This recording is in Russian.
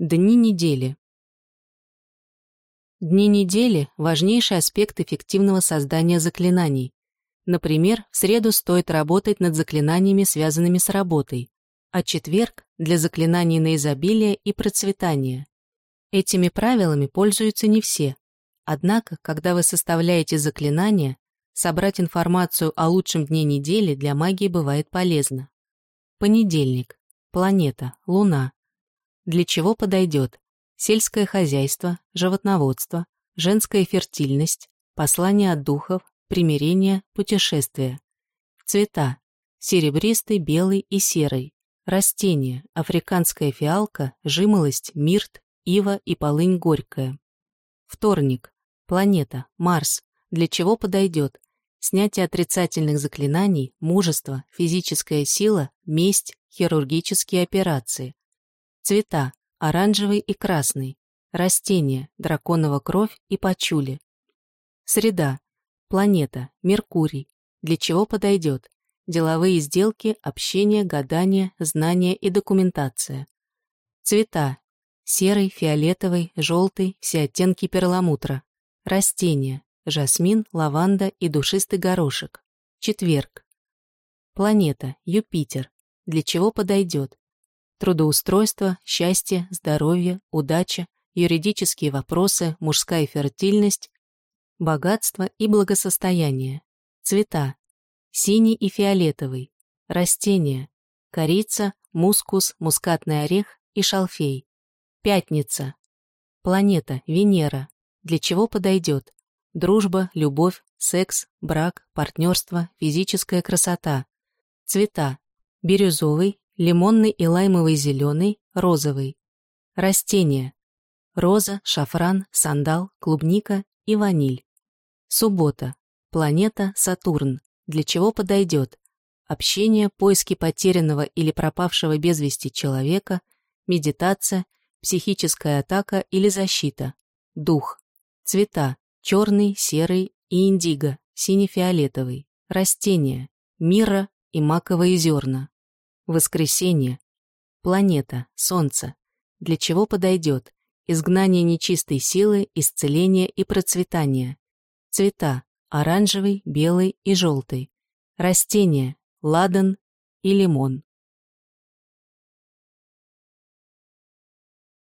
Дни недели. Дни недели – важнейший аспект эффективного создания заклинаний. Например, в среду стоит работать над заклинаниями, связанными с работой, а четверг – для заклинаний на изобилие и процветание. Этими правилами пользуются не все. Однако, когда вы составляете заклинания, собрать информацию о лучшем дне недели для магии бывает полезно. Понедельник. Планета. Луна для чего подойдет сельское хозяйство, животноводство, женская фертильность, послание от духов, примирение, путешествия. Цвета – серебристый, белый и серый. Растения – африканская фиалка, жимолость, мирт, ива и полынь горькая. Вторник. Планета, Марс. Для чего подойдет? Снятие отрицательных заклинаний, мужество, физическая сила, месть, хирургические операции. Цвета – оранжевый и красный. Растения – драконова кровь и пачули. Среда. Планета – Меркурий. Для чего подойдет? Деловые сделки, общение, гадание, знания и документация. Цвета. Серый, фиолетовый, желтый, все оттенки перламутра. Растения. Жасмин, лаванда и душистый горошек. Четверг. Планета. Юпитер. Для чего подойдет? Трудоустройство, счастье, здоровье, удача, юридические вопросы, мужская фертильность, богатство и благосостояние, цвета, синий и фиолетовый, растения, корица, мускус, мускатный орех и шалфей, пятница, планета, Венера, для чего подойдет, дружба, любовь, секс, брак, партнерство, физическая красота, цвета, бирюзовый, лимонный и лаймовый зеленый, розовый. Растения. Роза, шафран, сандал, клубника и ваниль. Суббота. Планета Сатурн. Для чего подойдет? Общение, поиски потерянного или пропавшего без вести человека, медитация, психическая атака или защита. Дух. Цвета. Черный, серый и индиго, сине-фиолетовый. Растения. Мира и маковые зерна. Воскресенье. Планета, Солнце. Для чего подойдет? Изгнание нечистой силы, исцеление и процветание. Цвета. Оранжевый, белый и желтый. Растения. Ладан и лимон.